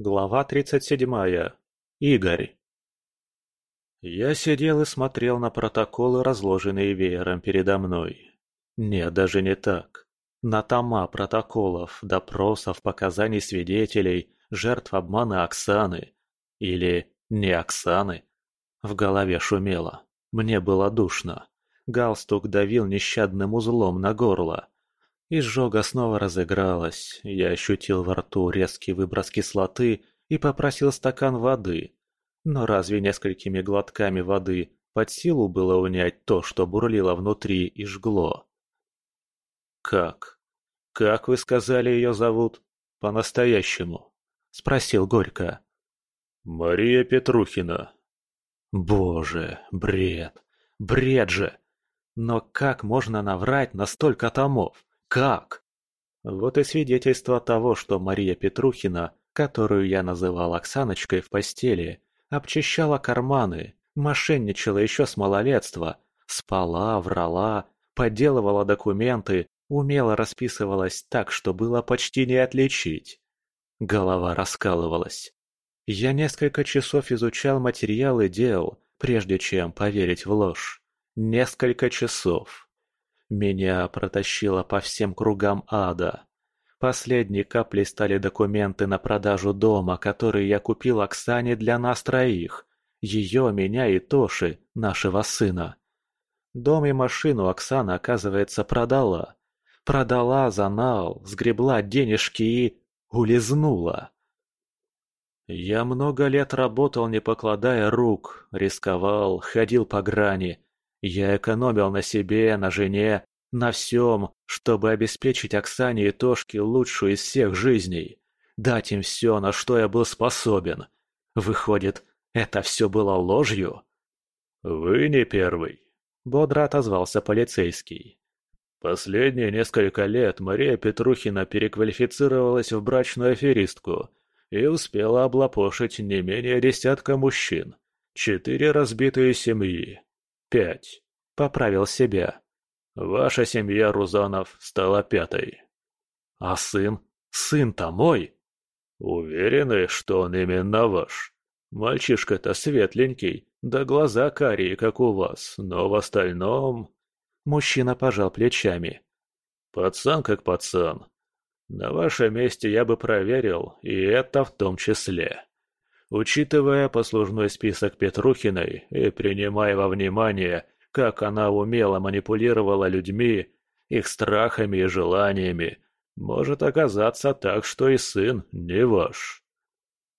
Глава 37. Игорь. Я сидел и смотрел на протоколы, разложенные веером передо мной. Нет, даже не так. На тома протоколов, допросов, показаний свидетелей, жертв обмана Оксаны. Или не Оксаны. В голове шумело. Мне было душно. Галстук давил нещадным узлом на горло. Изжога снова разыгралась, я ощутил во рту резкий выброс кислоты и попросил стакан воды. Но разве несколькими глотками воды под силу было унять то, что бурлило внутри и жгло? «Как? Как вы сказали ее зовут? По-настоящему?» – спросил Горько. «Мария Петрухина». «Боже, бред! Бред же! Но как можно наврать на столько томов? Как? Вот и свидетельство того, что Мария Петрухина, которую я называл Оксаночкой в постели, обчищала карманы, мошенничала еще с малолетства, спала, врала, подделывала документы, умело расписывалась так, что было почти не отличить. Голова раскалывалась. Я несколько часов изучал материалы дел, прежде чем поверить в ложь. Несколько часов. Меня протащило по всем кругам ада. Последней каплей стали документы на продажу дома, которые я купил Оксане для нас троих. Ее, меня и Тоши, нашего сына. Дом и машину Оксана, оказывается, продала. Продала за нал, сгребла денежки и... улизнула. Я много лет работал, не покладая рук, рисковал, ходил по грани, я экономил на себе, на жене, на всем, чтобы обеспечить Оксане и Тошке лучшую из всех жизней. Дать им все, на что я был способен. Выходит, это все было ложью? «Вы не первый», — бодро отозвался полицейский. Последние несколько лет Мария Петрухина переквалифицировалась в брачную аферистку и успела облапошить не менее десятка мужчин. Четыре разбитые семьи, Пять. Поправил себя. Ваша семья, Рузанов, стала пятой. А сын? Сын-то мой? Уверены, что он именно ваш? Мальчишка-то светленький, да глаза карие, как у вас, но в остальном... Мужчина пожал плечами. Пацан как пацан. На вашем месте я бы проверил, и это в том числе. Учитывая послужной список Петрухиной и принимая во внимание, как она умело манипулировала людьми, их страхами и желаниями, может оказаться так, что и сын не ваш.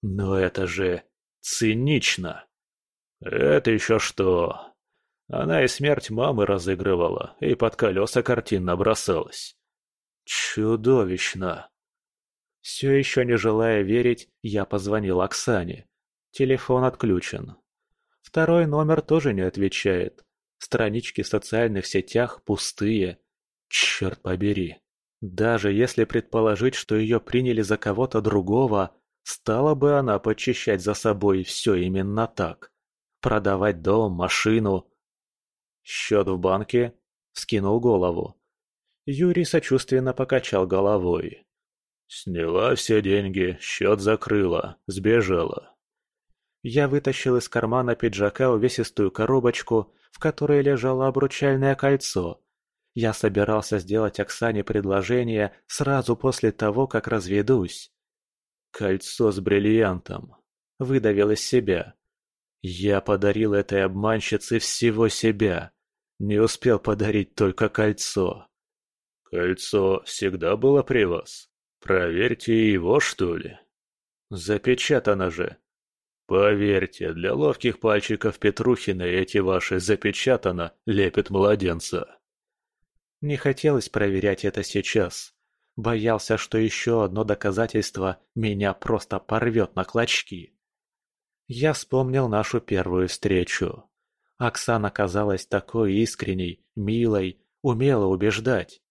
Но это же цинично. Это еще что? Она и смерть мамы разыгрывала, и под колеса картин набросалась. Чудовищно. Все еще не желая верить, я позвонил Оксане. Телефон отключен. Второй номер тоже не отвечает. Странички в социальных сетях пустые. Черт побери. Даже если предположить, что ее приняли за кого-то другого, стала бы она почищать за собой все именно так. Продавать дом, машину. Счет в банке? Скинул голову. Юрий сочувственно покачал головой. Сняла все деньги, счет закрыла, сбежала. Я вытащил из кармана пиджака увесистую коробочку, в которой лежало обручальное кольцо. Я собирался сделать Оксане предложение сразу после того, как разведусь. Кольцо с бриллиантом. Выдавил из себя. Я подарил этой обманщице всего себя. Не успел подарить только кольцо. Кольцо всегда было при вас? Проверьте его, что ли. Запечатано же. Поверьте, для ловких пальчиков Петрухина эти ваши «запечатано» лепят младенца. Не хотелось проверять это сейчас. Боялся, что еще одно доказательство меня просто порвет на клочки. Я вспомнил нашу первую встречу. Оксана казалась такой искренней, милой, умела убеждать.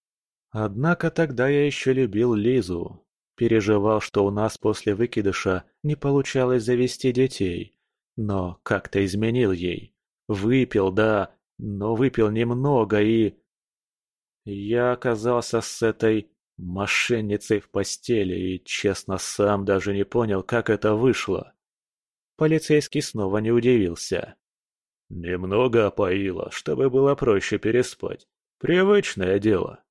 Однако тогда я еще любил Лизу. Переживал, что у нас после выкидыша не получалось завести детей. Но как-то изменил ей. Выпил, да, но выпил немного и... Я оказался с этой Мошенницей в постели и, честно, сам даже не понял, как это вышло. Полицейский снова не удивился. Немного опоила, чтобы было проще переспать. Привычное дело.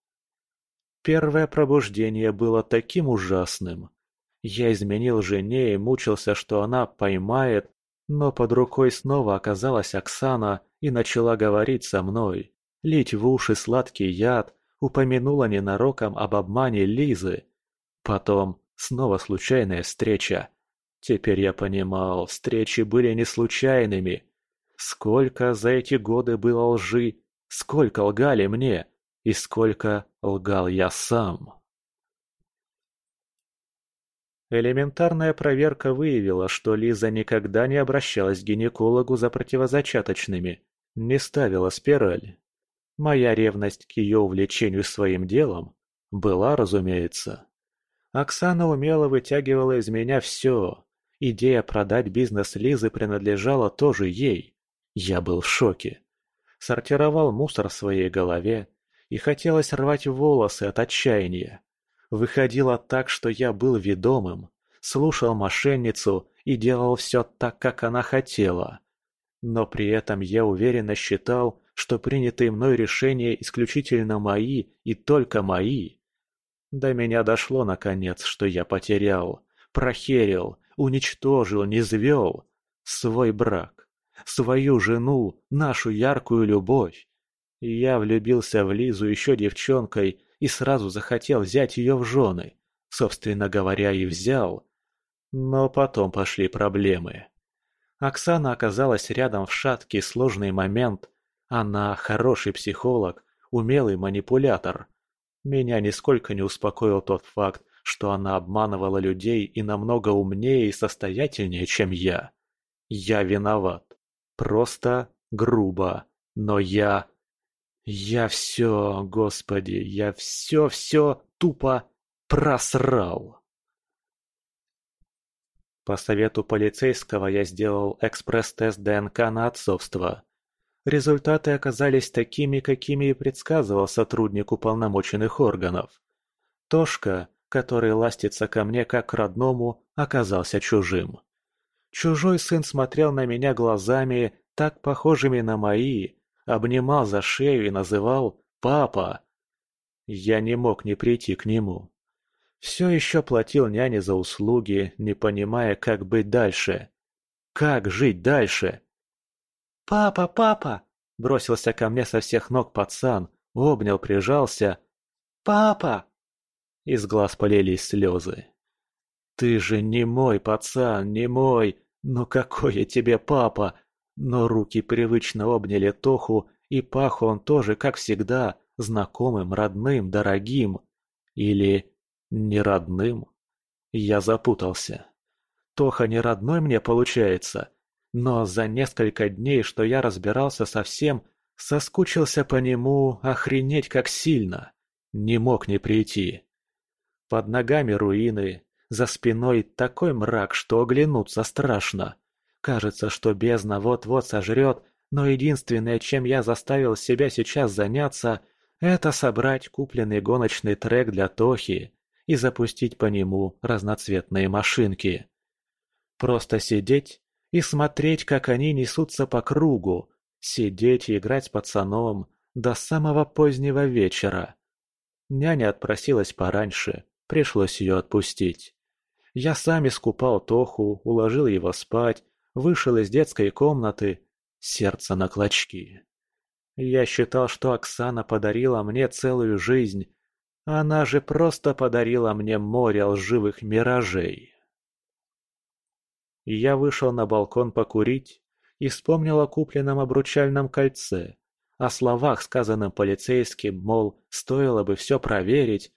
Первое пробуждение было таким ужасным. Я изменил жене и мучился, что она поймает, но под рукой снова оказалась Оксана и начала говорить со мной, лить в уши сладкий яд, упомянула ненароком об обмане Лизы. Потом снова случайная встреча. Теперь я понимал, встречи были не случайными. Сколько за эти годы было лжи, сколько лгали мне, и сколько лгал я сам. Элементарная проверка выявила, что Лиза никогда не обращалась к гинекологу за противозачаточными, не ставила спираль. Моя ревность к ее увлечению своим делом была, разумеется. Оксана умело вытягивала из меня все. Идея продать бизнес Лизы принадлежала тоже ей. Я был в шоке. Сортировал мусор в своей голове, и хотелось рвать волосы от отчаяния. Выходило так, что я был ведомым, слушал мошенницу и делал все так, как она хотела. Но при этом я уверенно считал, что принятые мной решения исключительно мои и только мои. До меня дошло наконец, что я потерял, прохерил, уничтожил, низвел свой брак, свою жену, нашу яркую любовь. Я влюбился в Лизу еще девчонкой и сразу захотел взять ее в жены. Собственно говоря, и взял. Но потом пошли проблемы. Оксана оказалась рядом в шаткий сложный момент, она хороший психолог, умелый манипулятор. Меня нисколько не успокоил тот факт, что она обманывала людей и намного умнее и состоятельнее, чем я. Я виноват. Просто грубо. Но я... Я все, господи, я все-все тупо просрал. По совету полицейского я сделал экспресс-тест ДНК на отцовство. Результаты оказались такими, какими и предсказывал сотрудник уполномоченных органов. Тошка, который ластится ко мне как к родному, оказался чужим. Чужой сын смотрел на меня глазами, так похожими на мои, обнимал за шею и называл «папа». Я не мог не прийти к нему. Все еще платил няне за услуги, не понимая, как быть дальше. Как жить дальше? «Папа, папа!» – бросился ко мне со всех ног пацан, обнял, прижался. «Папа!» Из глаз полились слезы. «Ты же не мой пацан, не мой! Ну какой я тебе папа!» Но руки привычно обняли Тоху, и пах он тоже, как всегда, знакомым, родным, дорогим. Или не родным? Я запутался. Тоха не родной мне получается, но за несколько дней, что я разбирался со всем, соскучился по нему охренеть как сильно. Не мог не прийти. Под ногами руины, за спиной такой мрак, что оглянуться страшно. Кажется, что бездна вот-вот сожрет, но единственное, чем я заставил себя сейчас заняться, это собрать купленный гоночный трек для Тохи и запустить по нему разноцветные машинки. Просто сидеть и смотреть, как они несутся по кругу, сидеть и играть с пацаном до самого позднего вечера. Няня отпросилась пораньше, пришлось ее отпустить. Я сам искупал Тоху, уложил его спать, вышел из детской комнаты, сердце на клочки. Я считал, что Оксана подарила мне целую жизнь, она же просто подарила мне море лживых миражей. Я вышел на балкон покурить и вспомнил о купленном обручальном кольце, о словах, сказанном полицейским, мол, стоило бы все проверить.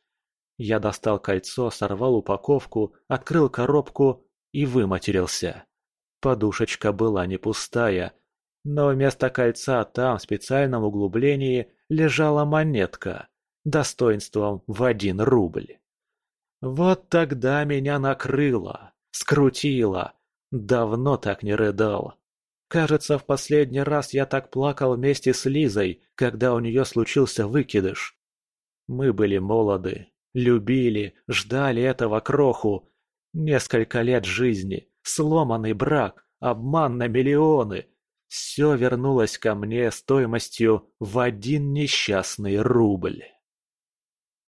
Я достал кольцо, сорвал упаковку, открыл коробку и выматерился. Подушечка была не пустая, но вместо кольца там, в специальном углублении, лежала монетка, достоинством в один рубль. Вот тогда меня накрыло, скрутило, Давно так не рыдал. Кажется, в последний раз я так плакал вместе с Лизой, когда у нее случился выкидыш. Мы были молоды, Любили, ждали этого кроху. Несколько лет жизни, сломанный брак, обман на миллионы. Все вернулось ко мне стоимостью в один несчастный рубль.